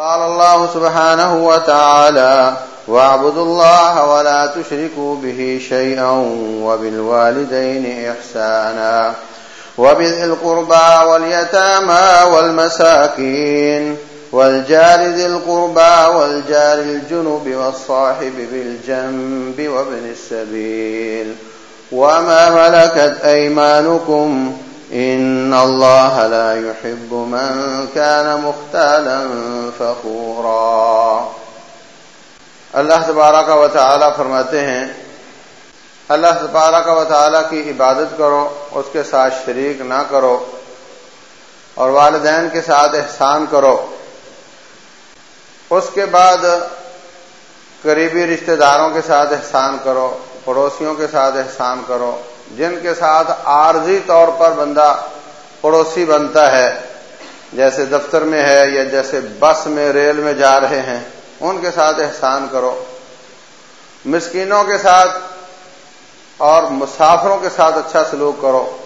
قال الله سبحانه وتعالى واعبدوا الله ولا تشركوا به شيئا وبالوالدين إحسانا وبذي القربى واليتامى والمساكين والجار ذي القربى والجار الجنب والصاحب بالجنب وابن السبيل وما ملكت أيمانكم إن الله لا يحب من كان مختالا فخورا۔ اللہ تبارہ کا وطالعہ فرماتے ہیں، اللہ تبارہ کا وطالعہ کی عبادت کرو، اس کے ساتھ شریک نہ کرو، اور والدین کے ساتھ احسان کرو۔ اس کے بعد قریبی رشتہ داروں کے ساتھ احسان کرو، پڑوسیوں کے ساتھ احسان کرو۔ جن کے ساتھ عارضی طور پر بندہ پڑوسی بنتا ہے، جیسے دفتر میں ہے یا جیسے بس میں، ریل میں جا رہے ہیں، ان کے ساتھ احسان کرو۔ مسکینوں کے ساتھ اور مسافروں کے ساتھ اچھا سلوک کرو۔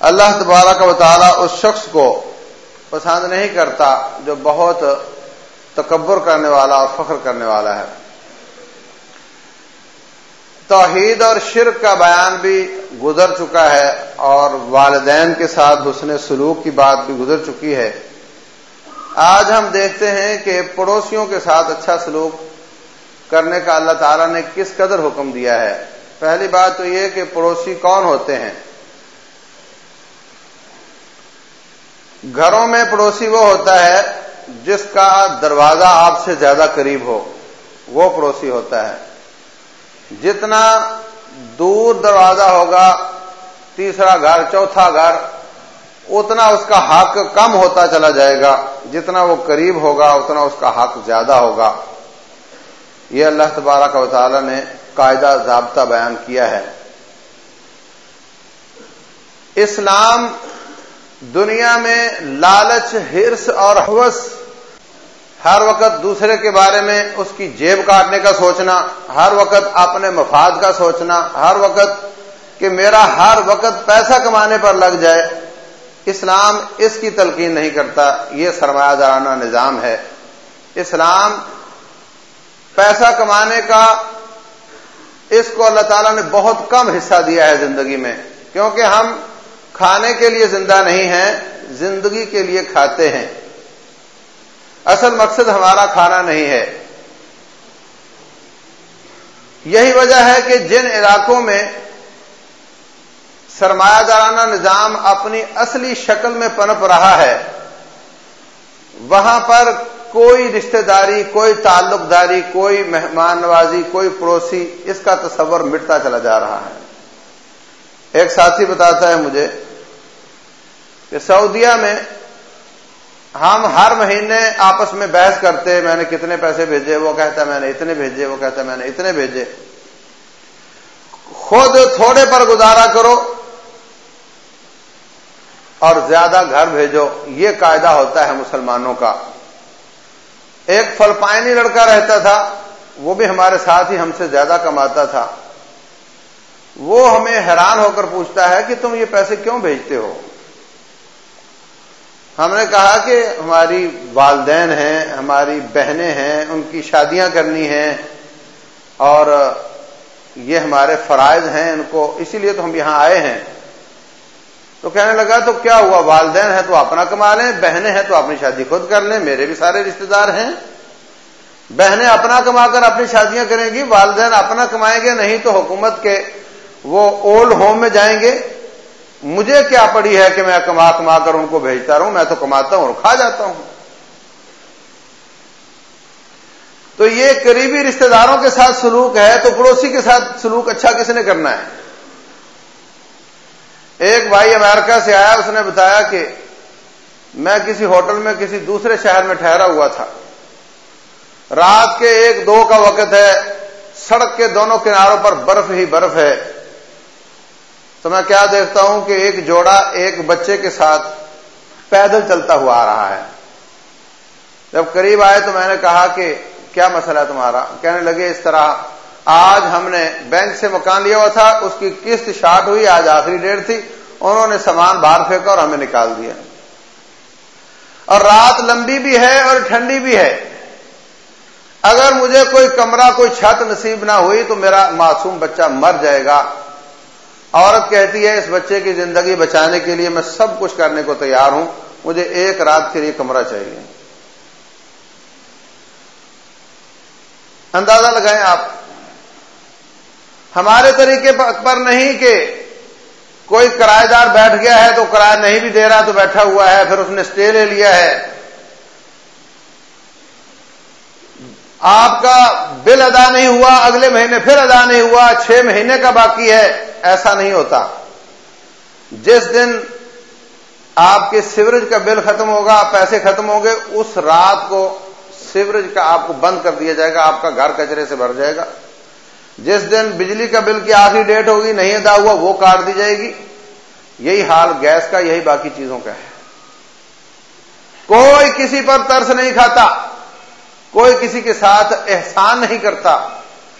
اللہ تبارہ کا مطالعہ اس شخص کو پسند نہیں کرتا جو بہت تکبر کرنے والا اور فخر کرنے والا ہے۔ توحید اور شرک کا بیان بھی گزر چکا ہے اور والدین کے ساتھ حسن سلوک کی بات بھی گزر چکی ہے۔ آج ہم دیکھتے ہیں کہ پڑوسیوں کے ساتھ اچھا سلوک کرنے کا اللہ تعالیٰ نے کس قدر حکم دیا ہے۔ پہلی بات تو یہ کہ پڑوسی کون ہوتے ہیں؟ گھروں میں پڑوسی وہ ہوتا ہے جس کا دروازہ آپ سے زیادہ قریب ہو، وہ پڑوسی ہوتا ہے۔ جتنا دور دروازہ ہوگا، تیسرا گھر، چوتھا گھر، اتنا اس کا حق کم ہوتا چلا جائے گا۔ جتنا وہ قریب ہوگا، اتنا اس کا حق زیادہ ہوگا۔ یہ اللہ تبارہ کا تعالی نے قاعدہ ضابطہ بیان کیا ہے۔ اسلام دنیا میں لالچ، ہرس اور حوث ہر وقت دوسرے کے بارے میں اس کی جیب کاٹنے کا سوچنا، ہر وقت اپنے مفاد کا سوچنا، ہر وقت کہ میرا ہر وقت پیسہ کمانے پر لگ جائے، اسلام اس کی تلقین نہیں کرتا، یہ سرمایہ دارانہ نظام ہے۔ اسلام پیسہ کمانے کا اس کو اللہ تعالیٰ نے بہت کم حصہ دیا ہے زندگی میں، کیونکہ ہم کھانے کے لیے زندہ نہیں ہیں، زندگی کے لیے کھاتے ہیں۔ اصل مقصد ہمارا کھانا نہیں ہے۔ یہی وجہ ہے کہ جن علاقوں میں سرمایہ دارانہ نظام اپنی اصلی شکل میں پنپ رہا ہے، وہاں پر کوئی رشتہ داری، کوئی تعلق داری، کوئی مہمان نوازی، کوئی پڑوسی اس کا تصور مٹتا چلا جا رہا ہے۔ ایک ساتھی بتاتا ہے مجھے کہ سعودیہ میں ہم ہر مہینے آپس میں بحث کرتے میں نے کتنے پیسے بھیجے، وہ کہتا میں نے اتنے بھیجے، وہ کہتا میں نے اتنے بھیجے۔ خود تھوڑے پر گزارا کرو اور زیادہ گھر بھیجو۔ یہ قاعدہ ہوتا ہے مسلمانوں کا۔ ایک فلپائنی لڑکا رہتا تھا، وہ بھی ہمارے ساتھ ہی ہم سے زیادہ کماتا تھا۔ وہ ہمیں حیران ہو کر پوچھتا ہے کہ تم یہ پیسے کیوں بھیجتے ہو؟ ہم نے کہا کہ ہماری والدین ہیں، ہماری بہنیں ہیں، ان کی شادیاں کرنی ہیں اور یہ ہمارے فرائض ہیں، ان کو اسی لیے تو ہم یہاں آئے ہیں۔ تو کہنے لگا، تو کیا ہوا؟ والدین ہیں تو اپنا کما لیں، بہنیں ہیں تو اپنی شادی خود کر لیں، میرے بھی سارے رشتے دار ہیں۔ بہنیں اپنا کما کر اپنی شادیاں کریں گی، والدین اپنا کمائیں گے، نہیں تو حکومت کے وہ اولڈ ہوم میں جائیں گے۔ مجھے کیا پڑی ہے کہ میں کما کما کر ان کو بھیجتا رہوں؟ میں تو کماتا ہوں اور کھا جاتا ہوں۔ تو یہ قریبی رشتہ داروں کے ساتھ سلوک ہے تو پڑوسی کے ساتھ سلوک اچھا کس نے کرنا ہے؟ ایک بھائی امریکہ سے آیا، اس نے بتایا کہ میں کسی ہوٹل میں کسی دوسرے شہر میں ٹھہرا ہوا تھا۔ رات کے ایک دو کا وقت ہے، سڑک کے دونوں کناروں پر برف ہی برف ہے۔ تو میں کیا دیکھتا ہوں کہ ایک جوڑا ایک بچے کے ساتھ پیدل چلتا ہوا آ رہا ہے۔ جب قریب آئے تو میں نے کہا کہ کیا مسئلہ ہے تمہارا؟ کہنے لگے اس طرح آج ہم نے بینک سے مکان لیا ہوا تھا، اس کی قسط شارٹ ہوئی، آج آخری ڈیٹ تھی، انہوں نے سامان باہر پھینکا اور ہمیں نکال دیا۔ اور رات لمبی بھی ہے اور ٹھنڈی بھی ہے۔ اگر مجھے کوئی کمرہ، کوئی چھت نصیب نہ ہوئی تو میرا معصوم بچہ مر جائے گا۔ عورت کہتی ہے اس بچے کی زندگی بچانے کے لیے میں سب کچھ کرنے کو تیار ہوں، مجھے ایک رات کے لیے کمرہ چاہیے۔ اندازہ لگائیں آپ۔ ہمارے طریقے پر نہیں کہ کوئی کرایہ دار بیٹھ گیا ہے تو کرایہ نہیں بھی دے رہا تو بیٹھا ہوا ہے، پھر اس نے اسٹے لے لیا ہے۔ آپ کا بل ادا نہیں ہوا، اگلے مہینے پھر ادا نہیں ہوا، چھ مہینے کا باقی ہے، ایسا نہیں ہوتا۔ جس دن آپ کے سیوریج کا بل ختم ہوگا، پیسے ختم ہوں گے، اس رات کو سیوریج کا آپ کو بند کر دیا جائے گا، آپ کا گھر کچرے سے بھر جائے گا۔ جس دن بجلی کا بل کی آخری ڈیٹ ہوگی، نہیں ادا ہوا، وہ کاٹ دی جائے گی۔ یہی حال گیس کا، یہی باقی چیزوں کا ہے۔ کوئی کسی پر ترس نہیں کھاتا۔ کوئی کسی کے ساتھ احسان نہیں کرتا۔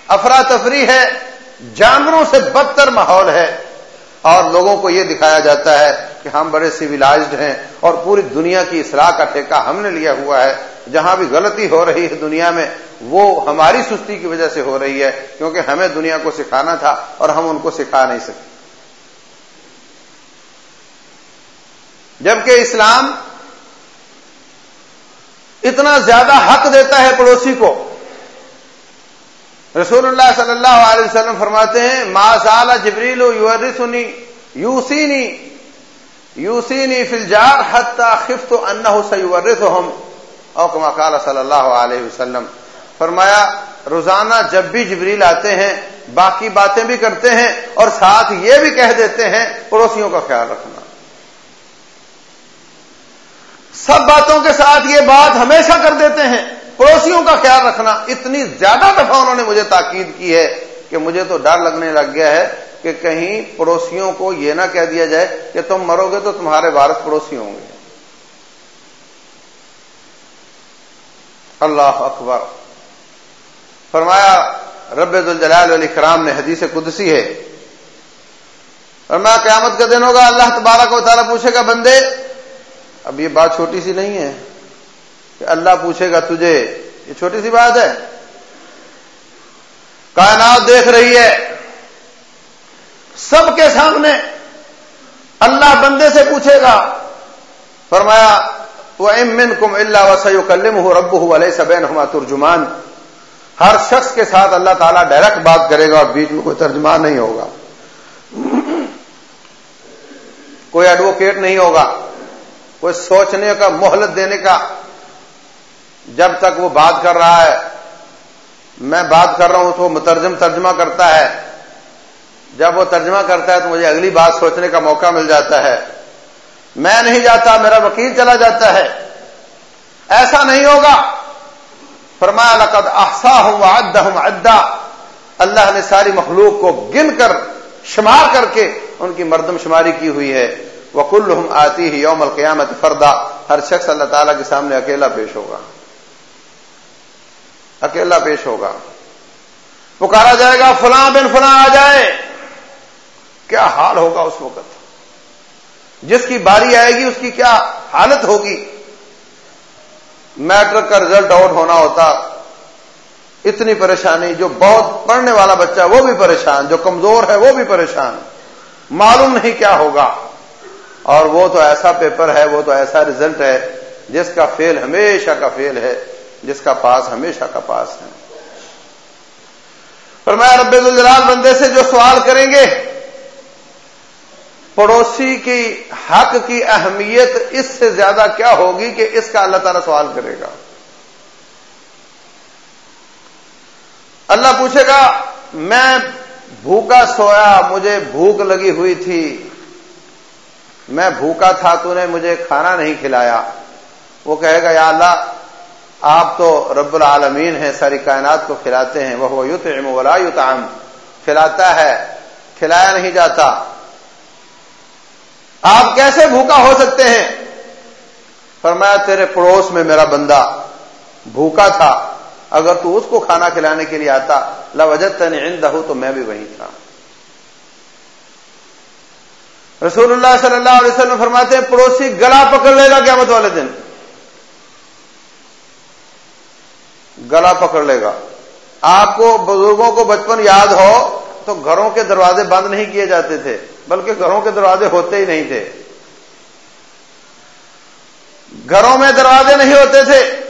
افراتفری ہے، جانوروں سے بدتر ماحول ہے۔ اور لوگوں کو یہ دکھایا جاتا ہے کہ ہم بڑے سویلائزڈ ہیں اور پوری دنیا کی اصلاح کا ٹھیکہ ہم نے لیا ہوا ہے۔ جہاں بھی غلطی ہو رہی ہے دنیا میں، وہ ہماری سستی کی وجہ سے ہو رہی ہے، کیونکہ ہمیں دنیا کو سکھانا تھا اور ہم ان کو سکھا نہیں سکتے جبکہ اسلام اتنا زیادہ حق دیتا ہے پڑوسی کو۔ رسول اللہ صلی اللہ علیہ وسلم فرماتے ہیں، ما سال جبریل یورسنی یوسینی یوسینی فلجار حتى خفت انه سيورثهم او كما قال صلی اللہ علیہ وسلم۔ فرمایا، روزانہ جب بھی جبریل آتے ہیں، باقی باتیں بھی کرتے ہیں اور ساتھ یہ بھی کہہ دیتے ہیں، پڑوسیوں کا خیال رکھنا۔ سب باتوں کے ساتھ یہ بات ہمیشہ کر دیتے ہیں۔ پڑوسیوں کا خیال رکھنا، اتنی زیادہ دفعہ انہوں نے مجھے تاکید کی ہے کہ مجھے تو ڈر لگنے لگ گیا ہے کہ کہیں پڑوسیوں کو یہ نہ کہہ دیا جائے کہ تم مرو گے تو تمہارے وارث پڑوسی ہوں گے۔ اللہ اکبر۔ فرمایا، رب الجلال علی کرام نے حدیث قدسی ہے۔ فرمایا، قیامت کا دن ہوگا، اللہ تبارک و تعالیٰ پوچھے گا، بندے اب یہ بات چھوٹی سی نہیں ہے کہ اللہ پوچھے گا تجھے، یہ چھوٹی سی بات ہے۔ کائنات دیکھ رہی ہے۔ سب کے سامنے اللہ بندے سے پوچھے گا۔ فرمایا وہ امن کم اللہ وسیع کلم ہو رب ہو علیہ سبین ہما ترجمان۔ ہر شخص کے ساتھ اللہ تعالیٰ ڈائریکٹ بات کرے گا اور بیچ میں کوئی ترجمان نہیں ہوگا۔ کوئی ایڈوکیٹ نہیں ہوگا۔ کوئی سوچنے کا، مہلت دینے کا جب تک وہ بات کر رہا ہے، میں بات کر رہا ہوں تو وہ مترجم ترجمہ کرتا ہے۔ جب وہ ترجمہ کرتا ہے تو مجھے اگلی بات سوچنے کا موقع مل جاتا ہے۔ میں نہیں جاتا، میرا وکیل چلا جاتا ہے۔ ایسا نہیں ہوگا۔ فرمایا، لقد احسا ہوں ادا ہوں ادا اللہ نے ساری مخلوق کو گن کر، شمار کر کے ان کی مردم شماری کی ہوئی ہے۔ وکل آتی ہی یوم القیامت فردا۔ ہر شخص اللہ تعالیٰ کے سامنے اکیلا پیش ہوگا۔ اکیلا پیش ہوگا۔ پکارا جائے گا، فلاں بن فلاں آ جائے۔ کیا حال ہوگا اس وقت؟ جس کی باری آئے گی، اس کی کیا حالت ہوگی؟ میٹرک کا رزلٹ آؤٹ ہونا ہوتا۔ اتنی پریشانی، جو بہت پڑھنے والا بچہ، وہ بھی پریشان۔ جو کمزور ہے، وہ بھی پریشان۔ معلوم نہیں کیا ہوگا۔ اور وہ تو ایسا پیپر ہے، وہ تو ایسا رزلٹ ہے، جس کا فیل ہمیشہ کا فیل ہے، جس کا پاس ہمیشہ کا پاس ہے۔ پر میں رب الجلال بندے سے جو سوال کریں گے، پڑوسی کی حق کی اہمیت اس سے زیادہ کیا ہوگی کہ اس کا اللہ تعالیٰ سوال کرے گا؟ اللہ پوچھے گا، میں بھوکا سویا، مجھے بھوک لگی ہوئی تھی میں بھوکا تھا، تو نے مجھے کھانا نہیں کھلایا۔ وہ کہے گا، یا اللہ، آپ تو رب العالمین ہیں، ساری کائنات کو کھلاتے ہیں۔ وہ یوت ولا یوتام کھلاتا ہے، کھلایا نہیں جاتا۔ آپ کیسے بھوکا ہو سکتے ہیں؟ فرمایا، تیرے پڑوس میں میرا بندہ بھوکا تھا۔ اگر تو اس کو کھانا کھلانے کے لیے آتا لوجت تن تو میں بھی وہیں تھا۔ رسول اللہ صلی اللہ علیہ وسلم فرماتے ہیں، پڑوسی گلا پکڑ لے گا قیامت والے دن۔ گلا پکڑ لے گا۔ آپ کو، بزرگوں کو بچپن یاد ہو تو گھروں کے دروازے بند نہیں کیے جاتے تھے، بلکہ گھروں کے دروازے ہوتے ہی نہیں تھے۔ گھروں میں دروازے نہیں ہوتے تھے۔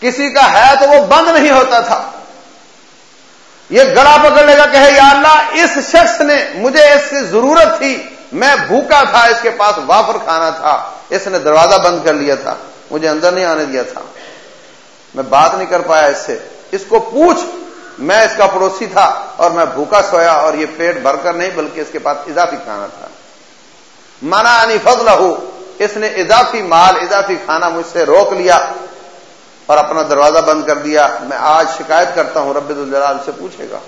کسی کا ہے تو وہ بند نہیں ہوتا تھا۔ یہ گڑا پکڑ لے گا کہ یا اللہ، اس شخص نے مجھے اس کی ضرورت تھی، میں بھوکا تھا، اس کے پاس وافر کھانا تھا، اس نے دروازہ بند کر لیا تھا، مجھے اندر نہیں آنے دیا تھا۔ میں بات نہیں کر پایا اس سے۔ اس کو پوچھ، میں اس کا پڑوسی تھا اور میں بھوکا سویا اور یہ پیٹ بھر کر نہیں، بلکہ اس کے پاس اضافی کھانا تھا۔ مانا انی فضل ہو اس نے اضافی مال، اضافی کھانا مجھ سے روک لیا۔ اور اپنا دروازہ بند کر دیا، میں آج شکایت کرتا ہوں، رب الجلال سے پوچھے گا۔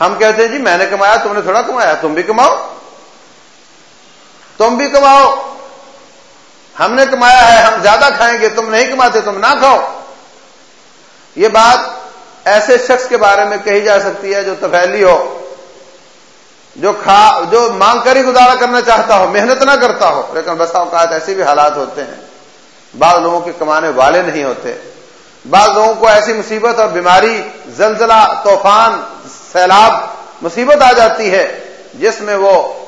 ہم کہتے ہیں جی میں نے کمایا، تم نے تھوڑا کمایا، تم بھی کماؤ۔ تم بھی کماؤ۔ ہم نے کمایا ہے، ہم زیادہ کھائیں گے، تم نہیں کماتے، تم نہ کھاؤ۔ یہ بات ایسے شخص کے بارے میں کہی جا سکتی ہے جو تفیلی ہو، جو کھا، جو مانگ کر ہی گزارا کرنا چاہتا ہو، محنت نہ کرتا ہو، لیکن بسا اوقات ایسے بھی حالات ہوتے ہیں۔ بعض لوگوں کے کمانے والے نہیں ہوتے۔ بعض لوگوں کو ایسی مصیبت اور بیماری، زلزلہ، طوفان، سیلاب، مصیبت آ جاتی ہے جس میں وہ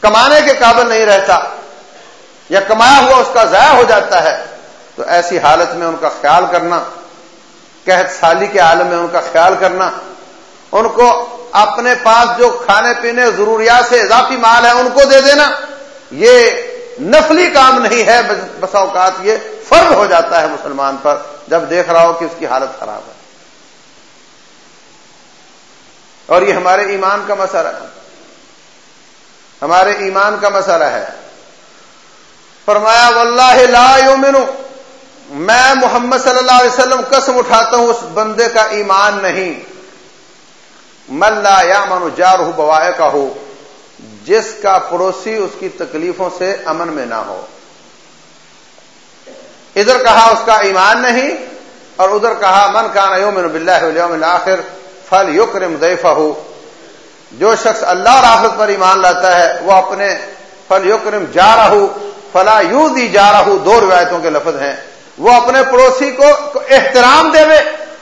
کمانے کے قابل نہیں رہتا یا کمایا ہوا اس کا ضائع ہو جاتا ہے۔ تو ایسی حالت میں ان کا خیال کرنا، قحط سالی کے عالم میں ان کا خیال کرنا، ان کو اپنے پاس جو کھانے پینے ضروریات سے اضافی مال ہے ان کو دے دینا، یہ نفلی کام نہیں ہے بسا اوقات یہ فرض ہو جاتا ہے مسلمان پر جب دیکھ رہا ہو کہ اس کی حالت خراب ہے۔ اور یہ ہمارے ایمان کا مسئلہ ہے۔ ہمارے ایمان کا مسئلہ ہے۔ فرمایا، واللہ لا یومنو میں محمد صلی اللہ علیہ وسلم قسم اٹھاتا ہوں، اس بندے کا ایمان نہیں۔ ملا یا منو جار ہو بوائے کا ہو جس کا پڑوسی اس کی تکلیفوں سے امن میں نہ ہو۔ ادھر کہا اس کا ایمان نہیں اور ادھر کہا من کا یومن بلّہ آخر فل یوکرم دیفا جو شخص اللہ اور پر ایمان لاتا ہے وہ اپنے فل یوکرم جا رہا فلا یو دی جا رہا دو روایتوں کے لفظ ہیں۔ وہ اپنے پڑوسی کو احترام دے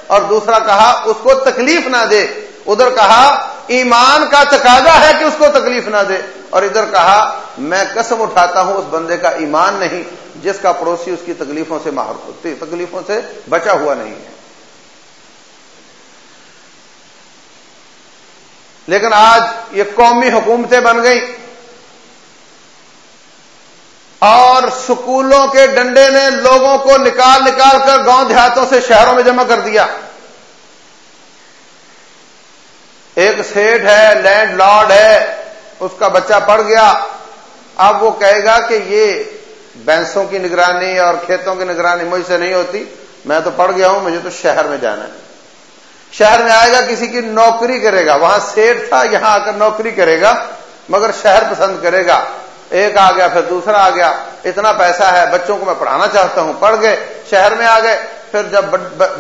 اور دوسرا کہا اس کو تکلیف نہ دے۔ ادھر کہا ایمان کا تقاضا ہے کہ اس کو تکلیف نہ دے۔ اور ادھر کہا، میں قسم اٹھاتا ہوں، اس بندے کا ایمان نہیں، جس کا پڑوسی اس کی تکلیفوں سے ماہر ہوتی تکلیفوں سے بچا ہوا نہیں ہے۔ لیکن آج یہ قومی حکومتیں بن گئی اور سکولوں کے ڈنڈے نے لوگوں کو نکال نکال کر گاؤں دیہاتوں سے شہروں میں جمع کر دیا۔ ایک سیٹ ہے، لینڈ لارڈ ہے، اس کا بچہ پڑ گیا۔ اب وہ کہے گا کہ یہ بینسوں کی نگرانی اور کھیتوں کی نگرانی مجھ سے نہیں ہوتی، میں تو پڑ گیا ہوں، مجھے تو شہر میں جانا ہے۔ شہر میں آئے گا، کسی کی نوکری کرے گا۔ وہاں سیٹ تھا، یہاں آ کر نوکری کرے گا، مگر شہر پسند کرے گا۔ ایک آ گیا، پھر دوسرا آ گیا۔ اتنا پیسہ ہے، بچوں کو میں پڑھانا چاہتا ہوں۔ پڑھ گئے، شہر میں آ گئے۔ پھر جب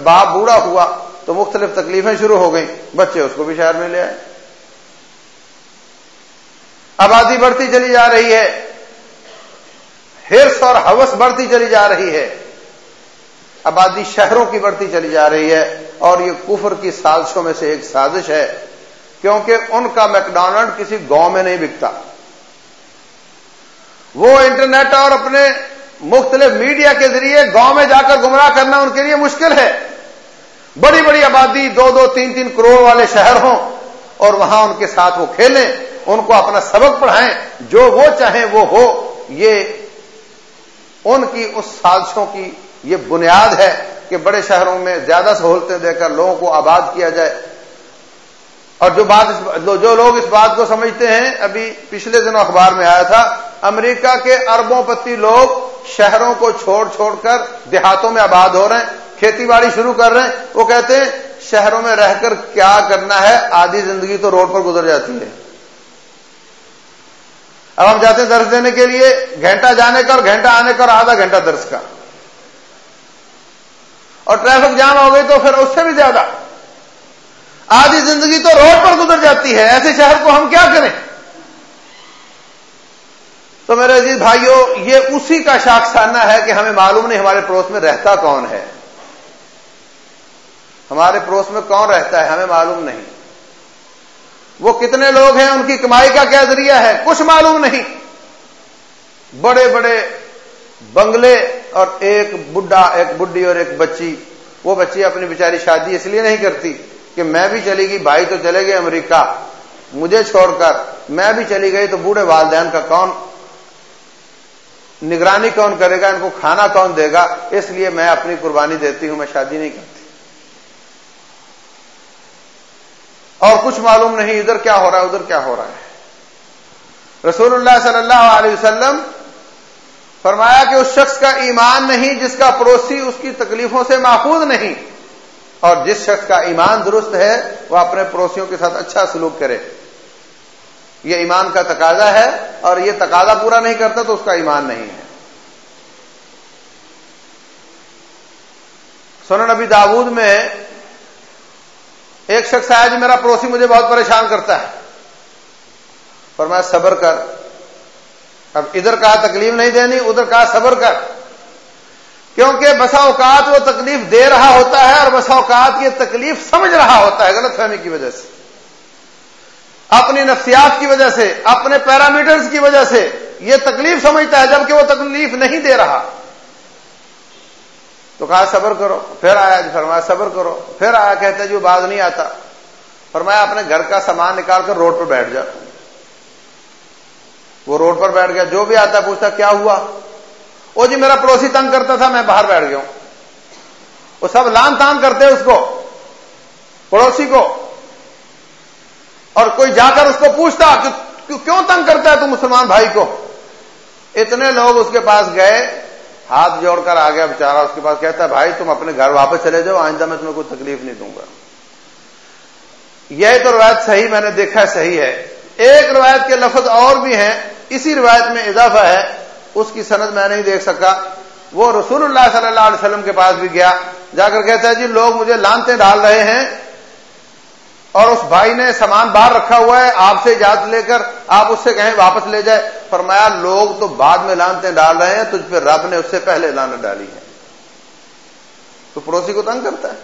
باپ بوڑھا ہوا تو مختلف تکلیفیں شروع ہو گئیں۔ بچے اس کو بھی شہر میں لے آئے۔ آبادی بڑھتی چلی جا رہی ہے۔ ہرس اور ہوس بڑھتی چلی جا رہی ہے۔ آبادی شہروں کی بڑھتی چلی جا رہی ہے۔ اور یہ کفر کی سازشوں میں سے ایک سازش ہے۔ کیونکہ ان کا میکڈونلڈ کسی گاؤں میں نہیں بکتا۔ وہ انٹرنیٹ اور اپنے مختلف میڈیا کے ذریعے گاؤں میں جا کر گمراہ کرنا ان کے لیے مشکل ہے۔ بڑی بڑی آبادی، دو دو تین تین کروڑ والے شہر ہوں اور وہاں ان کے ساتھ وہ کھیلیں، ان کو اپنا سبق پڑھائیں، جو وہ چاہیں وہ ہو، یہ ان کی اس سازشوں کی یہ بنیاد ہے کہ بڑے شہروں میں زیادہ سہولتیں دے کر لوگوں کو آباد کیا جائے۔ اور جو بات جو لوگ اس بات کو سمجھتے ہیں، ابھی پچھلے دنوں اخبار میں آیا تھا، امریکہ کے اربوں پتی لوگ شہروں کو چھوڑ چھوڑ کر دیہاتوں میں آباد ہو رہے ہیں۔ کھیتی باڑی شروع کر رہے ہیں، وہ کہتے ہیں، شہروں میں رہ کر کیا کرنا ہے، آدھی زندگی تو روڈ پر گزر جاتی ہے۔ اب ہم جاتے ہیں درس دینے کے لیے، گھنٹہ جانے کا اور گھنٹہ آنے کا اور آدھا گھنٹہ درس کا۔ اور ٹریفک جام ہو گئی تو پھر اس سے بھی زیادہ۔ آدھی زندگی تو روڈ پر گزر جاتی ہے، ایسے شہر کو ہم کیا کریں؟ تو میرے عزیز بھائیوں یہ اسی کا شاخسانہ ہے کہ ہمیں معلوم نہیں ہمارے پڑوس میں رہتا کون ہے۔ ہمارے پڑوس میں کون رہتا ہے ہمیں معلوم نہیں۔ وہ کتنے لوگ ہیں، ان کی کمائی کا کیا ذریعہ ہے؟ کچھ معلوم نہیں۔ بڑے بڑے بنگلے اور ایک بڈھا، ایک بڈی اور ایک بچی۔ وہ بچی اپنی بیچاری شادی اس لیے نہیں کرتی کہ میں بھی چلی گئی، بھائی تو چلے گئے امریکہ۔ مجھے چھوڑ کر میں بھی چلی گئی تو بوڑھے والدین کا کون؟ نگرانی کون کرے گا؟ ان کو کھانا کون دے گا؟ اس لیے میں اپنی قربانی دیتی ہوں، میں شادی نہیں کرتی۔ اور کچھ معلوم نہیں ادھر کیا ہو رہا ہے، ادھر کیا ہو رہا ہے۔ رسول اللہ صلی اللہ علیہ وسلم فرمایا کہ اس شخص کا ایمان نہیں جس کا پڑوسی اس کی تکلیفوں سے محفوظ نہیں، اور جس شخص کا ایمان درست ہے، وہ اپنے پڑوسیوں کے ساتھ اچھا سلوک کرے۔ یہ ایمان کا تقاضا ہے، اور یہ تقاضا پورا نہیں کرتا تو اس کا ایمان نہیں ہے۔ سنن نبی داود میں ایک شخص آیا جی میرا پڑوسی مجھے بہت پریشان کرتا ہے۔ فرمایا، صبر کر۔ اب ادھر کہا تکلیف نہیں دینی، ادھر کہا صبر کر۔ کیونکہ بسا اوقات وہ تکلیف دے رہا ہوتا ہے اور بسا اوقات یہ تکلیف سمجھ رہا ہوتا ہے غلط فہمی کی وجہ سے۔ اپنی نفسیات کی وجہ سے، اپنے پیرامیٹرز کی وجہ سے یہ تکلیف سمجھتا ہے جبکہ وہ تکلیف نہیں دے رہا۔ تو کہا، صبر کرو۔ پھر آیا جی فرمایا، صبر کرو۔ پھر آیا، کہتا جی وہ باز نہیں آتا۔ فرمایا، اپنے گھر کا سامان نکال کر روڈ پر بیٹھ جا۔ وہ روڈ پر بیٹھ گیا۔ جو بھی آتا پوچھتا کیا ہوا؟ وہ جی میرا پڑوسی تنگ کرتا تھا، میں باہر بیٹھ گیا ہوں۔ وہ سب لان تان کرتے اس کو، پڑوسی کو۔ اور کوئی جا کر اس کو پوچھتا، کہ کیوں تنگ کرتا ہے تو مسلمان بھائی کو؟ اتنے لوگ اس کے پاس گئے۔ ہاتھ جوڑ کر آ گیا بےچارا اس کے پاس کہتا ہے، بھائی، تم اپنے گھر واپس چلے جاؤ، آئندہ میں تمہیں کوئی تکلیف نہیں دوں گا۔ یہ تو روایت صحیح میں نے دیکھا صحیح ہے۔ ایک روایت کے لفظ اور بھی ہیں، اسی روایت میں اضافہ ہے۔ اس کی سند میں نہیں دیکھ سکا۔ وہ رسول اللہ صلی اللہ علیہ وسلم کے پاس بھی گیا۔ جا کر کہتا ہے جی لوگ مجھے لانتے ڈال رہے ہیں اور اس بھائی نے سامان باہر رکھا ہوا ہے، آپ سے اجازت لے کر آپ اس سے کہیں واپس لے جائے فرمایا، لوگ تو بعد میں لانتے ڈال رہے ہیں، تجھ پہ رب نے اس سے پہلے لانت ڈالی ہے۔ تو پڑوسی کو تنگ کرتا ہے۔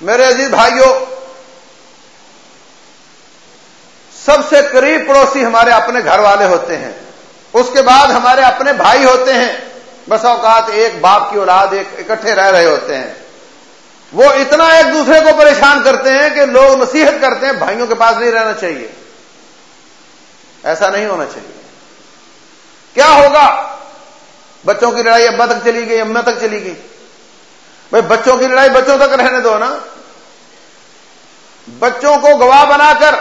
میرے عزیز بھائیوں، سب سے قریب پڑوسی ہمارے اپنے گھر والے ہوتے ہیں۔ اس کے بعد ہمارے اپنے بھائی ہوتے ہیں۔ بس اوقات ایک باپ کی اولاد ایک اکٹھے رہ رہے ہوتے ہیں۔ وہ اتنا ایک دوسرے کو پریشان کرتے ہیں کہ لوگ نصیحت کرتے ہیں، بھائیوں کے پاس نہیں رہنا چاہیے۔ ایسا نہیں ہونا چاہیے۔ کیا ہوگا؟ بچوں کی لڑائی ابا تک چلی گئی، اما تک چلی گئی۔ بھائی، بچوں کی لڑائی بچوں تک رہنے دو نا۔ بچوں کو گواہ بنا کر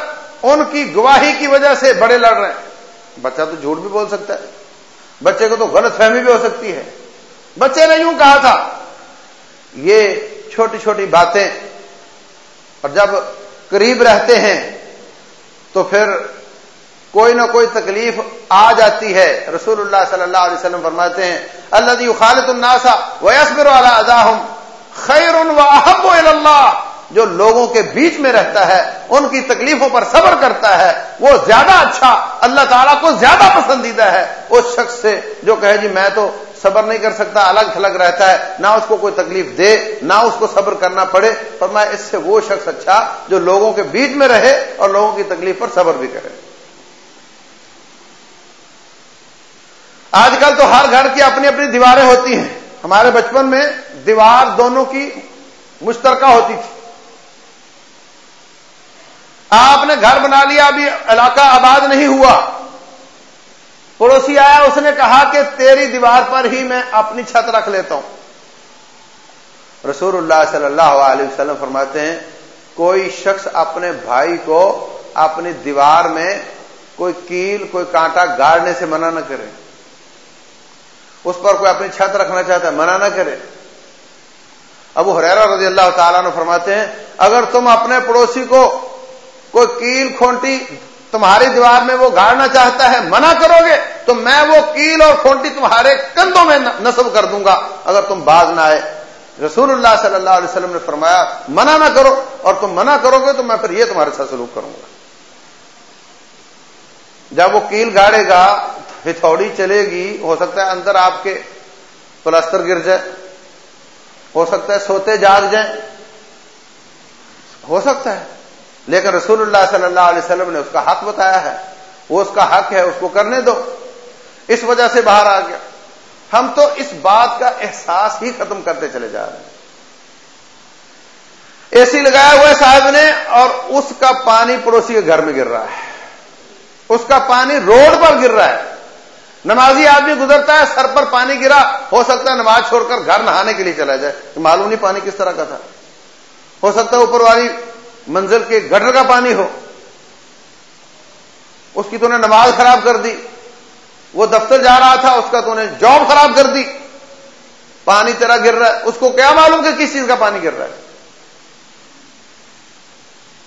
ان کی گواہی کی وجہ سے بڑے لڑ رہے ہیں۔ بچہ تو جھوٹ بھی بول سکتا ہے۔ بچے کو تو غلط فہمی بھی ہو سکتی ہے۔ بچے نے یوں کہا تھا، یہ چھوٹی چھوٹی باتیں اور جب قریب رہتے ہیں تو پھر کوئی نہ کوئی تکلیف آ جاتی ہے۔ رسول اللہ صلی اللہ علیہ وسلم فرماتے ہیں اللہ خالد الناسا ویسبر والا خیر و احب اللہ۔ جو لوگوں کے بیچ میں رہتا ہے، ان کی تکلیفوں پر صبر کرتا ہے، وہ زیادہ اچھا اللہ تعالیٰ کو زیادہ پسندیدہ ہے۔ اس شخص سے جو کہے جی میں تو صبر نہیں کر سکتا، الگ تھلگ رہتا ہے، نہ اس کو کوئی تکلیف دے، نہ اس کو صبر کرنا پڑے۔ پر میں اس سے وہ شخص اچھا جو لوگوں کے بیچ میں رہے اور لوگوں کی تکلیف پر صبر بھی کرے۔ آج کل تو ہر گھر کی اپنی اپنی دیواریں ہوتی ہیں۔ ہمارے بچپن میں دیوار دونوں کی مشترکہ ہوتی تھی۔ آپ نے گھر بنا لیا، ابھی علاقہ آباد نہیں ہوا۔ پڑوسی آیا، اس نے کہا کہ تیری دیوار پر ہی میں اپنی چھت رکھ لیتا ہوں۔ رسول اللہ صلی اللہ علیہ وسلم فرماتے ہیں، کوئی شخص اپنے بھائی کو اپنی دیوار میں کوئی کیل، کوئی کانٹا گاڑنے سے منع نہ کرے۔ اس پر کوئی اپنی چھت رکھنا چاہتا ہے، منع نہ کرے۔ ابو حریرا رضی اللہ تعالیٰ نے فرماتے ہیں، اگر تم اپنے پڑوسی کو کوئی کیل کھونٹی تمہاری دیوار میں وہ گاڑنا چاہتا ہے، منع کرو گے، تو میں وہ کیل اور کھونٹی تمہارے کندھوں میں نصب کر دوں گا، اگر تم باز نہ آئے۔ رسول اللہ صلی اللہ علیہ وسلم نے فرمایا، منع نہ کرو، اور تم منع کرو گے تو میں پھر یہ تمہارے ساتھ سلوک کروں گا۔ جب وہ کیل گاڑے گا ہتھوڑی چلے گی، ہو سکتا ہے اندر آپ کے پلستر گر جائے، ہو سکتا ہے سوتے جاگ جائیں ہو سکتا ہے۔ لیکن رسول اللہ صلی اللہ علیہ وسلم نے اس کا حق بتایا ہے۔ وہ اس کا حق ہے، اس کو کرنے دو۔ اس وجہ سے باہر آ گیا۔ ہم تو اس بات کا احساس ہی ختم کرتے چلے جا رہے ہیں۔ اے سی لگایا ہوا ہے صاحب نے اور اس کا پانی پڑوسی کے گھر میں گر رہا ہے۔ اس کا پانی روڈ پر گر رہا ہے۔ نمازی آدمی گزرتا ہے، سر پر پانی گرا، ہو سکتا ہے نماز چھوڑ کر گھر نہانے کے لیے چلا جائے۔ معلوم نہیں پانی کس طرح کا تھا۔ ہو سکتا ہے اوپر والی منزل کے گٹر کا پانی ہو۔ اس کی تو نے نماز خراب کر دی۔ وہ دفتر جا رہا تھا، اس کا تو نے جاب خراب کر دی۔ پانی تیرا گر رہا ہے۔ اس کو کیا معلوم کہ کس چیز کا پانی گر رہا ہے؟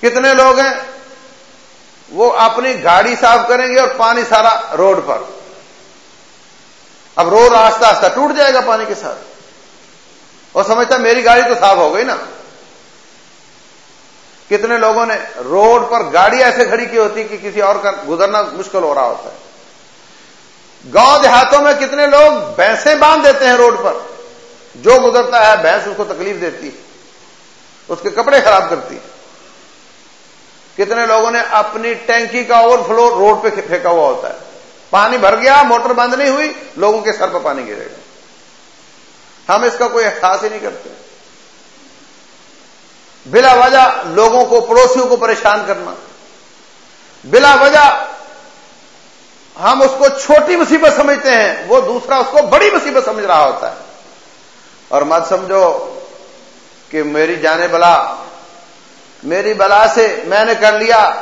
کتنے لوگ ہیں؟ وہ اپنی گاڑی صاف کریں گے اور پانی سارا روڈ پر۔ اب روڈ آہستہ آہستہ ٹوٹ جائے گا پانی کے ساتھ۔ اور سمجھتا میری گاڑی تو صاف ہو گئی نا۔ کتنے لوگوں نے روڈ پر گاڑی ایسے کھڑی کی ہوتی کہ کسی اور کا گزرنا مشکل ہو رہا ہوتا ہے۔ گاؤں دیہاتوں میں کتنے لوگ بھینسیں باندھ دیتے ہیں روڈ پر۔ جو گزرتا ہے بھینس اس کو تکلیف دیتی اس کے کپڑے خراب کرتی کتنے لوگوں نے اپنی ٹینکی کا اوور فلو روڈ پہ پھینکا ہوا ہوتا ہے۔ پانی بھر گیا، موٹر بند نہیں ہوئی، لوگوں کے سر پہ پانی گرے گا۔ ہم اس کا کوئی احساس ہی نہیں کرتے۔ بلا وجہ لوگوں کو، پڑوسیوں کو پریشان کرنا۔ بلا وجہ ہم اس کو چھوٹی مصیبت سمجھتے ہیں، وہ دوسرا اس کو بڑی مصیبت سمجھ رہا ہوتا ہے۔ اور مت سمجھو کہ میری جانے بلا، میری بلا سے میں نے کر لیا،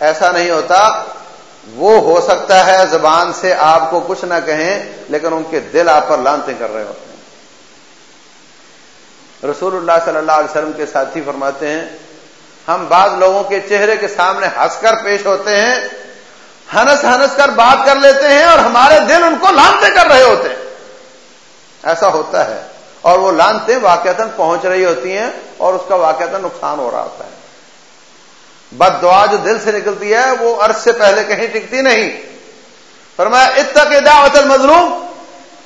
ایسا نہیں ہوتا۔ وہ ہو سکتا ہے زبان سے آپ کو کچھ نہ کہیں، لیکن ان کے دل آپ پر لانتے کر رہے ہوتے ہیں۔ رسول اللہ صلی اللہ علیہ وسلم کے ساتھی فرماتے ہیں، ہم بعض لوگوں کے چہرے کے سامنے ہنس کر پیش ہوتے ہیں، ہنس ہنس کر بات کر لیتے ہیں اور ہمارے دل ان کو لانتے کر رہے ہوتے ہیں۔ ایسا ہوتا ہے۔ اور وہ لانتے واقعات پہنچ رہی ہوتی ہیں اور اس کا واقعات نقصان ہو رہا ہوتا ہے۔ بد دعا جو دل سے نکلتی ہے، وہ عرض سے پہلے کہیں ٹکتی نہیں۔ فرمایا، اتق دعوت المظلوم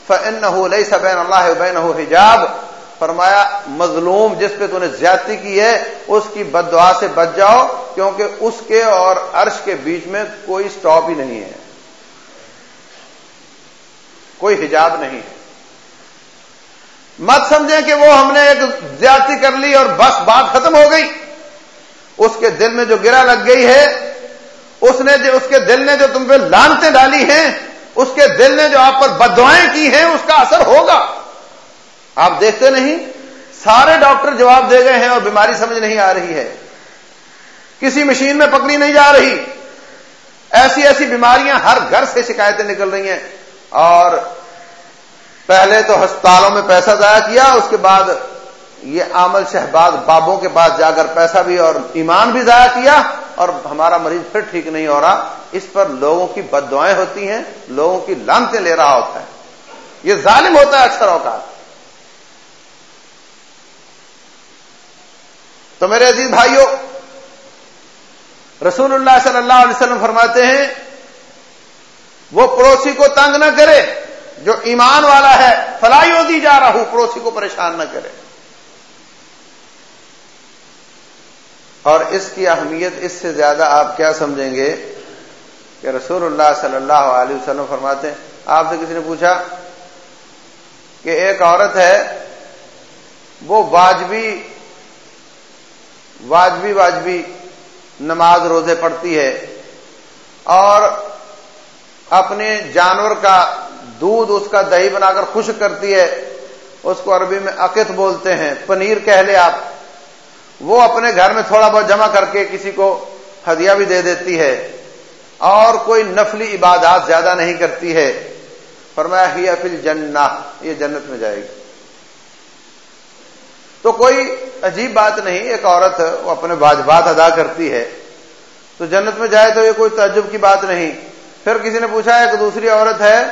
فانه ليس بين الله وبينه حجاب۔ فرمایا، مظلوم جس پہ تو نے زیادتی کی ہے، اس کی بد دعا سے بچ جاؤ، کیونکہ اس کے اور عرش کے بیچ میں کوئی سٹاپ ہی نہیں ہے۔ کوئی حجاب نہیں ہے۔ مت سمجھیں کہ وہ ہم نے ایک زیادتی کر لی اور بس بات ختم ہو گئی۔ اس کے دل میں جو گرا لگ گئی ہے، اس نے جو اس کے دل نے جو تم پہ لانتے ڈالی ہیں، اس کے دل نے جو آپ پر بدوائیں کی ہیں، اس کا اثر ہوگا۔ آپ دیکھتے نہیں؟ سارے ڈاکٹر جواب دے گئے ہیں اور بیماری سمجھ نہیں آ رہی ہے۔ کسی مشین میں پکڑی نہیں جا رہی۔ ایسی ایسی بیماریاں ہر گھر سے شکایتیں نکل رہی ہیں۔ اور پہلے تو ہسپتالوں میں پیسہ ضائع کیا، اس کے بعد یہ عامل شہباز بابوں کے پاس جا کر پیسہ بھی اور ایمان بھی ضائع کیا اور ہمارا مریض پھر ٹھیک نہیں ہو رہا۔ اس پر لوگوں کی بد دعائیں ہوتی ہیں، لوگوں کی لانتے لے رہا ہوتا ہے۔ یہ ظالم ہوتا ہے اکثر اوقات۔ تو میرے عزیز بھائیوں رسول اللہ صلی اللہ علیہ وسلم فرماتے ہیں، وہ پڑوسی کو تنگ نہ کرے، جو ایمان والا ہے فلاحیوں دی جا رہا ہوں، پڑوسی کو پریشان نہ کرے۔ اور اس کی اہمیت، اس سے زیادہ آپ کیا سمجھیں گے؟ کہ رسول اللہ صلی اللہ علیہ وسلم فرماتے ہیں۔ آپ سے کسی نے پوچھا کہ ایک عورت ہے، وہ واجبی واجبی واجبی نماز روزے پڑتی ہے اور اپنے جانور کا دودھ اس کا دہی بنا کر خشک کرتی ہے، اس کو عربی میں عقت بولتے ہیں، پنیر کہہ لے آپ۔ وہ اپنے گھر میں تھوڑا بہت جمع کر کے کسی کو ہدیہ بھی دے دیتی ہے اور کوئی نفلی عبادات زیادہ نہیں کرتی ہے۔ فرمایا، ہی فل جنہ یہ جنت میں جائے گی۔ تو کوئی عجیب بات نہیں، ایک عورت وہ اپنے واجبات ادا کرتی ہے۔ تو جنت میں جائے تو یہ کوئی تعجب کی بات نہیں۔ پھر کسی نے پوچھا، ایک دوسری عورت ہے،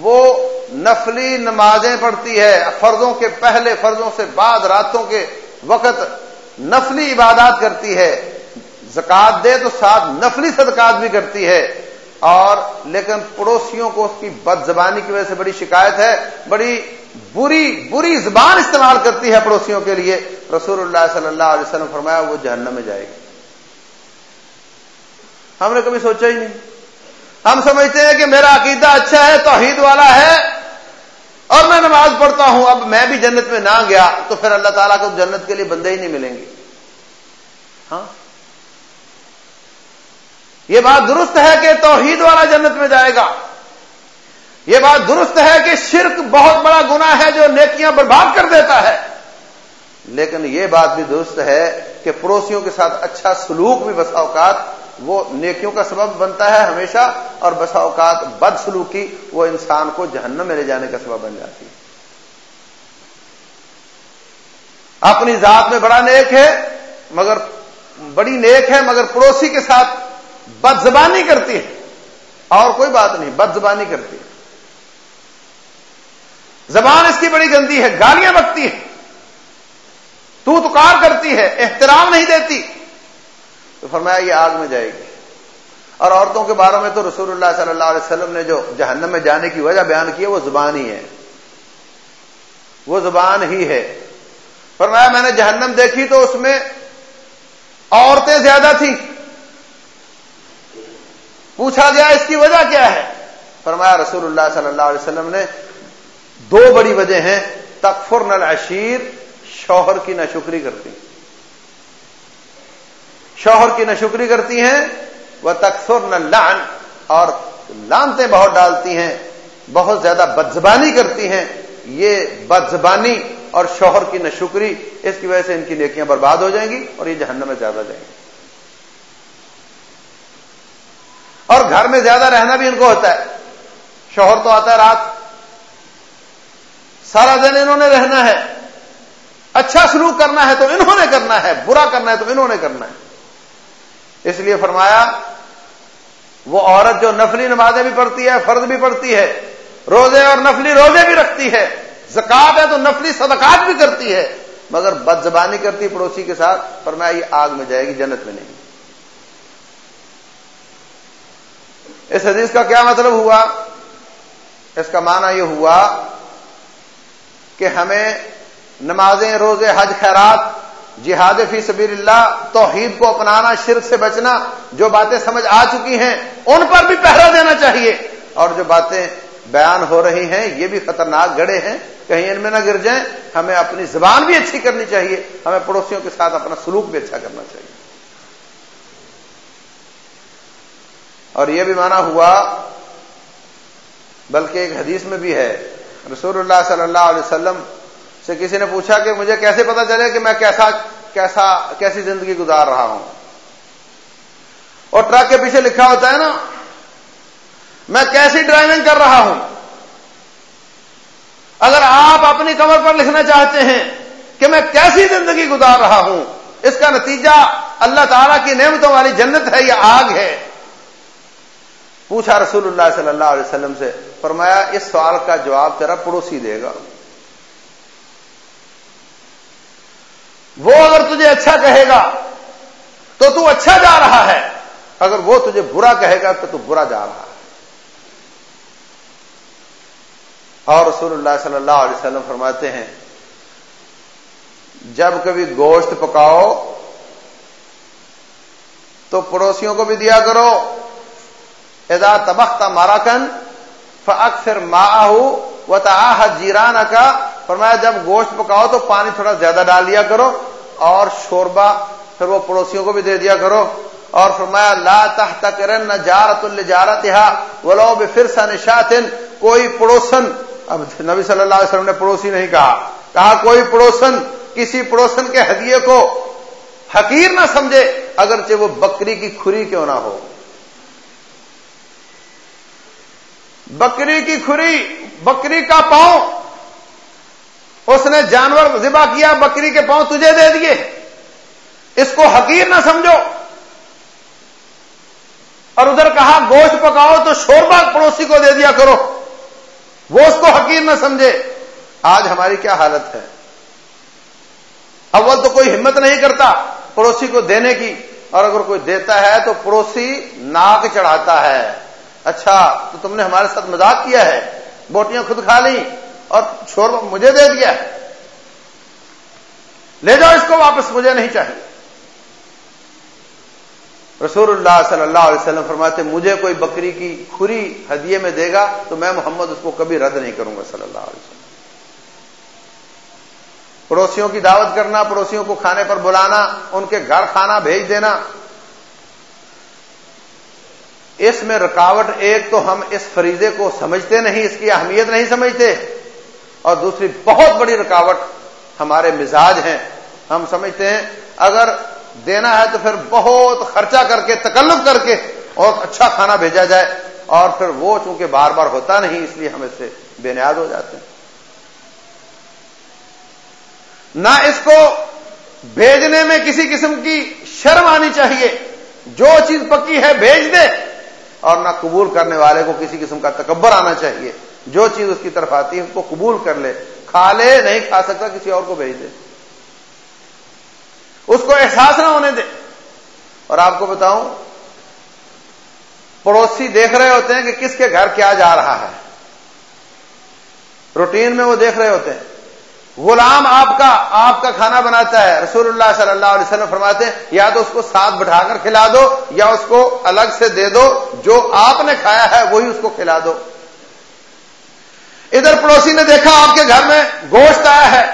وہ نفلی نمازیں پڑھتی ہے فرضوں کے پہلے فرضوں سے بعد، راتوں کے وقت نفلی عبادات کرتی ہے۔ زکات دے تو ساتھ نفلی صدقات بھی کرتی ہے۔ اور لیکن پڑوسیوں کو اس کی بد زبانی کی وجہ سے بڑی شکایت ہے، بڑی بری بری زبان استعمال کرتی ہے پڑوسیوں کے لیے۔ رسول اللہ صلی اللہ علیہ وسلم فرمایا وہ جہنم میں جائے گی۔ ہم نے کبھی سوچا ہی نہیں۔ ہم سمجھتے ہیں کہ میرا عقیدہ اچھا ہے، توحید والا ہے اور میں نماز پڑھتا ہوں۔ اب میں بھی جنت میں نہ گیا تو پھر اللہ تعالیٰ کو جنت کے لیے بندے ہی نہیں ملیں گے۔ ہاں؟ یہ بات درست ہے کہ توحید والا جنت میں جائے گا۔ یہ بات درست ہے کہ شرک بہت بڑا گنا ہے جو نیکیاں برباد کر دیتا ہے۔ لیکن یہ بات بھی درست ہے کہ پڑوسیوں کے ساتھ اچھا سلوک بھی بسا اوقات وہ نیکیوں کا سبب بنتا ہے ہمیشہ، اور بسا اوقات بد سلوکی وہ انسان کو جہنم میں لے جانے کا سبب بن جاتی ہے۔ اپنی ذات میں بڑا نیک ہے، مگر بڑی نیک ہے مگر پڑوسی کے ساتھ بد زبانی کرتی ہے۔ اور کوئی بات نہیں بد زبانی کرتی ہے۔ زبان اس کی بڑی گندی ہے، گالیاں بکتی ہے تو تکار کرتی ہے، احترام نہیں دیتی۔ تو فرمایا، یہ آگ میں جائے گی۔ اور عورتوں کے بارے میں تو رسول اللہ صلی اللہ علیہ وسلم نے جو جہنم میں جانے کی وجہ بیان کی ہے، وہ زبان ہی ہے۔ وہ زبان ہی ہے۔ فرمایا، میں نے جہنم دیکھی تو اس میں عورتیں زیادہ تھیں۔ پوچھا گیا، اس کی وجہ کیا ہے؟ فرمایا، رسول اللہ صلی اللہ علیہ وسلم نے دو بڑی وجہ ہیں تکفر نل عشیر شوہر کی نہ شکری کرتی شوہر کی نہ کرتی ہیں وہ تکفر نہ لان اور لانتے بہت ڈالتی ہیں، بہت زیادہ بدزبانی کرتی ہیں۔ یہ بدزبانی اور شوہر کی نہ شکری اس کی وجہ سے ان کی نیکیاں برباد ہو جائیں گی اور یہ جہنم میں زیادہ جائیں گی۔ اور گھر میں زیادہ رہنا بھی ان کو ہوتا ہے۔ شوہر تو آتا ہے رات سارا دن انہوں نے رہنا ہے۔ اچھا سلوک کرنا ہے تو انہوں نے کرنا ہے، برا کرنا ہے تو انہوں نے کرنا ہے۔ اس لیے فرمایا، وہ عورت جو نفلی نمازیں بھی پڑھتی ہے، فرض بھی پڑھتی ہے، روزے اور نفلی روزے بھی رکھتی ہے زکات ہے تو نفلی صدقات بھی کرتی ہے، مگر بد زبانی کرتی پڑوسی کے ساتھ، فرمایا، یہ آگ میں جائے گی، جنت میں نہیں۔ اس حدیث کا کیا مطلب ہوا؟ اس کا معنی یہ ہوا کہ ہمیں نمازیں، روزے، حج، خیرات، جہاد فی سبیر اللہ توحید کو اپنانا، شرک سے بچنا، جو باتیں سمجھ آ چکی ہیں، ان پر بھی پہرا دینا چاہیے۔ اور جو باتیں بیان ہو رہی ہیں، یہ بھی خطرناک گڑے ہیں۔ کہیں ان میں نہ گر جائیں، ہمیں اپنی زبان بھی اچھی کرنی چاہیے۔ ہمیں پڑوسیوں کے ساتھ اپنا سلوک بھی اچھا کرنا چاہیے۔ اور یہ بھی مانا ہوا، بلکہ ایک حدیث میں بھی ہے رسول اللہ صلی اللہ علیہ وسلم سے کسی نے پوچھا کہ مجھے کیسے پتا چلے کہ میں کیسا کیسا کیسی زندگی گزار رہا ہوں؟ اور ٹرک کے پیچھے لکھا ہوتا ہے نا، میں کیسی ڈرائیونگ کر رہا ہوں؟ اگر آپ اپنی کمر پر لکھنا چاہتے ہیں کہ میں کیسی زندگی گزار رہا ہوں، اس کا نتیجہ اللہ تعالی کی نعمتوں والی جنت ہے یا آگ ہے۔ پوچھا رسول اللہ صلی اللہ علیہ وسلم سے، فرمایا، اس سوال کا جواب تیرا پڑوسی دے گا۔ وہ اگر تجھے اچھا کہے گا، تو تو اچھا جا رہا ہے۔ اگر وہ تجھے برا کہے گا، تو تو برا جا رہا ہے۔ اور رسول اللہ صلی اللہ علیہ وسلم فرماتے ہیں، جب کبھی گوشت پکاؤ، تو پڑوسیوں کو بھی دیا کرو۔ ادا تبختہ مارا کن اکثر ماں و تا جیران کا فرمایا، جب گوشت پکاؤ تو پانی تھوڑا زیادہ ڈال دیا کرو اور شوربا پھر وہ پڑوسیوں کو بھی دے دیا کرو۔ اور فرمایا، لا تحت کرن جارت الجارت وہ لو بے کوئی پڑوسن، اب نبی صلی اللہ علیہ وسلم نے پڑوسی نہیں کہا۔ کہا، کوئی پڑوسن کسی پڑوسن کے ہدیے کو حقیر نہ سمجھے، اگرچہ وہ بکری کی کھری کیوں نہ ہو۔ بکری کی کھری، بکری کا پاؤں۔ اس نے جانور ذبح کیا، بکری کے پاؤں تجھے دے دیے۔ اس کو حقیر نہ سمجھو۔ اور ادھر کہا، گوشت پکاؤ تو شوربا پڑوسی کو دے دیا کرو۔ وہ اس کو حقیر نہ سمجھے۔ آج ہماری کیا حالت ہے؟ اول تو کوئی ہمت نہیں کرتا پڑوسی کو دینے کی، اور اگر کوئی دیتا ہے تو پڑوسی ناک چڑھاتا ہے۔ اچھا تو تم نے ہمارے ساتھ مذاق کیا ہے۔ بوٹیاں خود کھا لی اور شور مجھے دے دیا لے جاؤ اس کو واپس، مجھے نہیں چاہیے۔ رسول اللہ صلی اللہ علیہ وسلم فرماتے مجھے کوئی بکری کی کھری ہدیے میں دے گا تو میں محمد اس کو کبھی رد نہیں کروں گا صلی اللہ علیہ وسلم۔ پڑوسیوں کی دعوت کرنا، پڑوسیوں کو کھانے پر بلانا، ان کے گھر کھانا بھیج دینا اس میں رکاوٹ ایک تو ہم اس فریضے کو سمجھتے نہیں، اس کی اہمیت نہیں سمجھتے۔ اور دوسری بہت بڑی رکاوٹ ہمارے مزاج ہیں۔ ہم سمجھتے ہیں، اگر دینا ہے تو پھر بہت خرچہ کر کے، تکلف کر کے اور اچھا کھانا بھیجا جائے۔ اور پھر وہ چونکہ بار بار ہوتا نہیں، اس لیے ہم اس سے بے نیاد ہو جاتے ہیں۔ نہ اس کو بھیجنے میں کسی قسم کی شرم آنی چاہیے۔ جو چیز پکی ہے، بھیج دے۔ اور نہ قبول کرنے والے کو کسی قسم کا تکبر آنا چاہیے۔ جو چیز اس کی طرف آتی ہے، اس کو قبول کر لے۔ کھا لے، نہیں کھا سکتا، کسی اور کو بھیج دے۔ اس کو احساس نہ ہونے دے۔ اور آپ کو بتاؤں، پڑوسی دیکھ رہے ہوتے ہیں کہ کس کے گھر کیا جا رہا ہے۔ روٹین میں وہ دیکھ رہے ہوتے ہیں۔ غلام آپ کا آپ کا کھانا بناتا ہے۔ رسول اللہ صلی اللہ علیہ وسلم فرماتے ہیں، یا تو اس کو ساتھ بٹھا کر کھلا دو، یا اس کو الگ سے دے دو، جو آپ نے کھایا ہے وہی اس کو کھلا دو۔ ادھر پڑوسی نے دیکھا آپ کے گھر میں گوشت آیا ہے،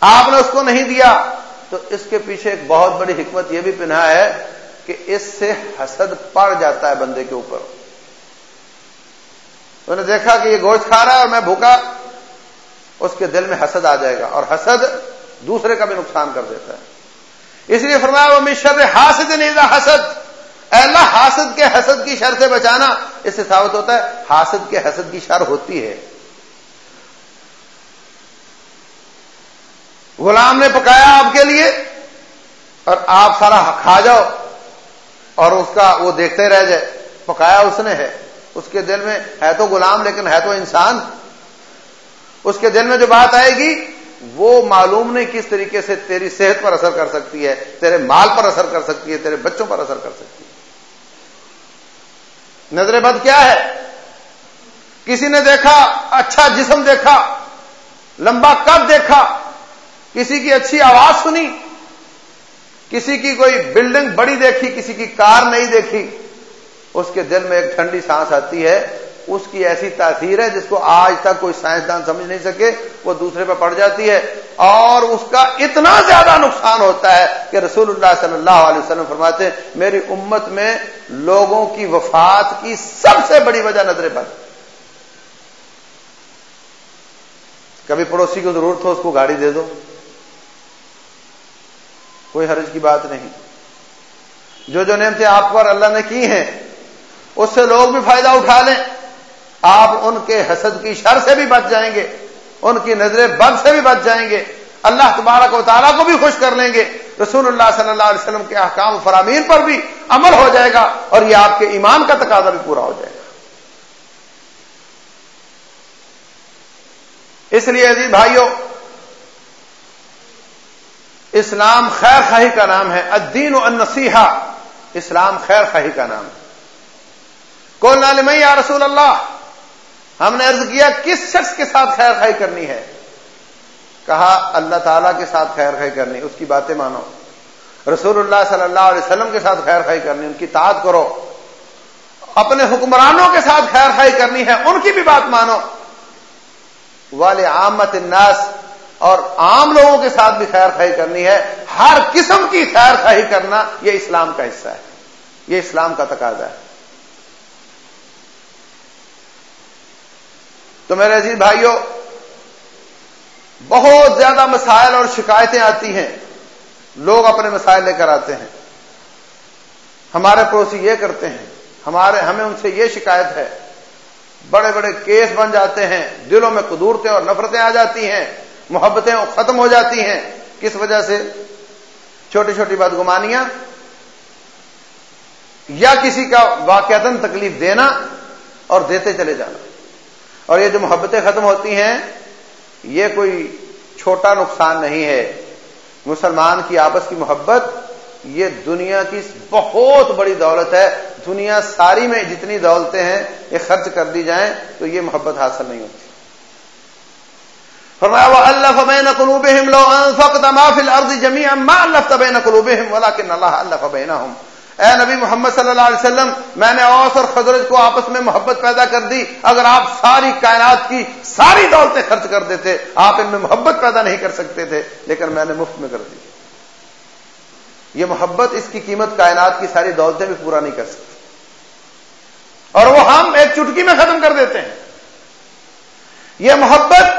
آپ نے اس کو نہیں دیا۔ تو اس کے پیچھے ایک بہت بڑی حکمت یہ بھی پنہا ہے کہ اس سے حسد پڑ جاتا ہے بندے کے اوپر۔ انہوں نے دیکھا کہ یہ گوشت کھا رہا ہے اور میں بھوکا۔ اس کے دل میں حسد آ جائے گا اور حسد دوسرے کا بھی نقصان کر دیتا ہے۔ اس لیے فرمایا وہ مشر حاسد نہیں حسد۔ اللہ، حاسد کے حسد کی شر سے بچانا اس سے ثابت ہوتا ہے، حاسد کے حسد کی شر ہوتی ہے۔ غلام نے پکایا آپ کے لیے اور آپ سارا کھا جاؤ اور اس کا وہ دیکھتے رہ جائے۔ پکایا اس نے ہے۔ اس کے دل میں ہے تو غلام، لیکن ہے تو انسان۔ اس کے دل میں جو بات آئے گی، وہ معلوم نہیں کس طریقے سے تیری صحت پر اثر کر سکتی ہے، تیرے مال پر اثر کر سکتی ہے، تیرے بچوں پر اثر کر سکتی ہے۔ نظر بد کیا ہے؟ کسی نے دیکھا اچھا جسم دیکھا، لمبا قد دیکھا، کسی کی اچھی آواز سنی، کسی کی کوئی بلڈنگ بڑی دیکھی، کسی کی کار نہیں دیکھی، اس کے دل میں ایک ٹھنڈی سانس آتی ہے اس کی ایسی تاثیر ہے جس کو آج تک کوئی سائنسدان سمجھ نہیں سکے، وہ دوسرے پہ پڑ جاتی ہے۔ اور اس کا اتنا زیادہ نقصان ہوتا ہے کہ رسول اللہ صلی اللہ علیہ وسلم فرماتے ہیں، میری امت میں لوگوں کی وفات کی سب سے بڑی وجہ نظر پر کبھی پڑوسی کو ضرورت ہو اس کو گاڑی دے دو۔ کوئی حرج کی بات نہیں۔ جو جو نعمتیں آپ پر اللہ نے کی ہیں، اس سے لوگ بھی فائدہ اٹھا لیں۔ آپ ان کے حسد کی شر سے بھی بچ جائیں گے، ان کی نظر بد سے بھی بچ جائیں گے۔ اللہ تبارک و تعالیٰ کو بھی خوش کر لیں گے۔ رسول اللہ صلی اللہ علیہ وسلم کے احکام فرامین پر بھی عمل ہو جائے گا اور یہ آپ کے ایمان کا تقاضا بھی پورا ہو جائے گا۔ اس لیے عزیز بھائیوں اسلام خیر خواہی کا نام ہے۔ الدین و النصیحہ، اسلام خیر خواہی کا نام ہے۔ کون نالم یا رسول اللہ؟ ہم نے عرض کیا کس شخص کے ساتھ خیر خائی کرنی ہے؟ کہا، اللہ تعالیٰ کے ساتھ خیر خائی کرنی، اس کی باتیں مانو۔ رسول اللہ صلی اللہ علیہ وسلم کے ساتھ خیر خائی کرنی، ان کی تعداد کرو۔ اپنے حکمرانوں کے ساتھ خیر خائی کرنی ہے، ان کی بھی بات مانو۔ والے عامت الناس، اور عام لوگوں کے ساتھ بھی خیر خائی کرنی ہے۔ ہر قسم کی خیر خائی کرنا یہ اسلام کا حصہ ہے۔ یہ اسلام کا تقاضا ہے۔ تو میرے عزیز بھائیوں بہت زیادہ مسائل اور شکایتیں آتی ہیں۔ لوگ اپنے مسائل لے کر آتے ہیں۔ ہمارے پڑوسی یہ کرتے ہیں، ہمارے، ہمیں ان سے یہ شکایت ہے۔ بڑے بڑے کیس بن جاتے ہیں، دلوں میں قدورتیں اور نفرتیں آ جاتی ہیں، محبتیں ختم ہو جاتی ہیں۔ کس وجہ سے؟ چھوٹی چھوٹی بدگمانیاں۔ یا کسی کا واقعات تکلیف دینا اور دیتے چلے جانا۔ اور یہ جو محبتیں ختم ہوتی ہیں، یہ کوئی چھوٹا نقصان نہیں ہے۔ مسلمان کی آپس کی محبت، یہ دنیا کی بہت بڑی دولت ہے۔ دنیا ساری میں جتنی دولتیں ہیں، یہ خرچ کر دی جائیں تو یہ محبت حاصل نہیں ہوتی۔ فرمایا وہ اللہ فبین قلوب لو انفقت ما فی الارض جميعا ما الفت بین قلوبهم ولكن الله الف بینهم اے نبی محمد صلی اللہ علیہ وسلم، میں نے اوس اور خزرج کو آپس میں محبت پیدا کر دی۔ اگر آپ ساری کائنات کی ساری دولتیں خرچ کر دیتے، آپ ان میں محبت پیدا نہیں کر سکتے تھے، لیکن میں نے مفت میں کر دی۔ یہ محبت اس کی قیمت کائنات کی ساری دولتیں بھی پورا نہیں کر سکتی۔ اور وہ ہم ایک چٹکی میں ختم کر دیتے ہیں۔ یہ محبت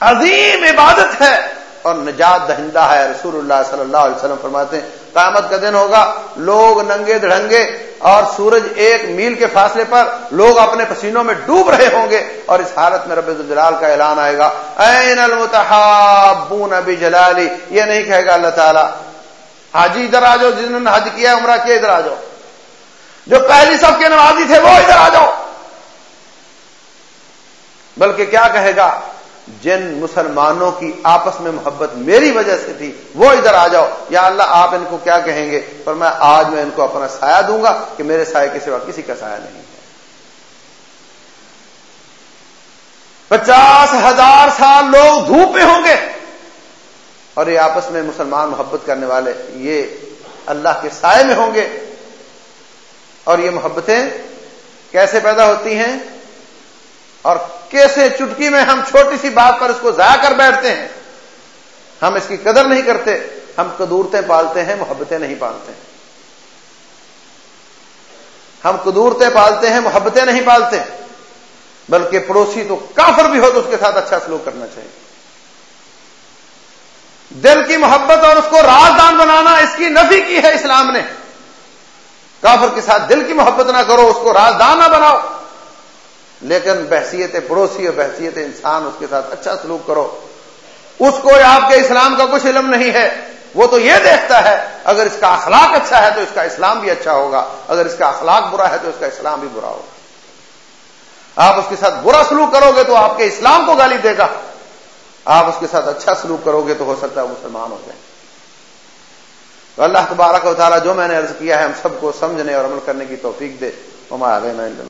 عظیم عبادت ہے اور نجات دہندہ ہے۔ رسول اللہ صلی اللہ علیہ وسلم فرماتے ہیں قیامت کا دن ہوگا، لوگ ننگے دڑنگے اور سورج ایک میل کے فاصلے پر لوگ اپنے پسینوں میں ڈوب رہے ہوں گے اور اس حالت میں رب الجلال کا اعلان آئے گا۔ این المتحابون جلالی یہ نہیں کہے گا اللہ تعالیٰ، حاجی ادھر آ جاؤ جنہوں نے حج کیا عمرہ کیا ادھر آ جاؤ جو پہلی سب کے نمازی تھے، وہ ادھر آ جاؤ بلکہ کیا کہے گا؟ جن مسلمانوں کی آپس میں محبت میری وجہ سے تھی، وہ ادھر آ جاؤ۔ یا اللہ، آپ ان کو کیا کہیں گے؟ پر میں آج میں ان کو اپنا سایہ دوں گا کہ میرے سائے کے سوا کسی کا سایہ نہیں۔ ہے پچاس ہزار سال لوگ دھوپ میں ہوں گے۔ اور یہ آپس میں مسلمان محبت کرنے والے، یہ اللہ کے سائے میں ہوں گے۔ اور یہ محبتیں کیسے پیدا ہوتی ہیں؟ اور کیسے چٹکی میں ہم چھوٹی سی بات پر اس کو ضائع کر بیٹھتے ہیں؟ ہم اس کی قدر نہیں کرتے، ہم قدورتیں پالتے ہیں، محبتیں نہیں پالتے۔ ہم قدورتیں پالتے ہیں، محبتیں نہیں پالتے۔ بلکہ پڑوسی تو کافر بھی ہو تو اس کے ساتھ اچھا سلوک کرنا چاہیے۔ دل کی محبت اور اس کو رازدان بنانا، اس کی نفی کی ہے اسلام نے۔ کافر کے ساتھ دل کی محبت نہ کرو، اس کو رازدان نہ بناؤ۔ لیکن بحثیت پڑوسی اور بحثیت انسان اس کے ساتھ اچھا سلوک کرو۔ اس کو آپ کے اسلام کا کچھ علم نہیں ہے۔ وہ تو یہ دیکھتا ہے، اگر اس کا اخلاق اچھا ہے تو اس کا اسلام بھی اچھا ہوگا، اگر اس کا اخلاق برا ہے تو اس کا اسلام بھی برا ہوگا۔ آپ اس کے ساتھ برا سلوک کرو گے تو آپ کے اسلام کو گالی دے گا۔ آپ اس کے ساتھ اچھا سلوک کرو گے تو ہو سکتا ہے مسلمان ہو جائے۔ تو اللہ تبارک و تعالیٰ جو میں نے عرض کیا ہے، ہم سب کو سمجھنے اور عمل کرنے کی توفیق دے۔ ہمارے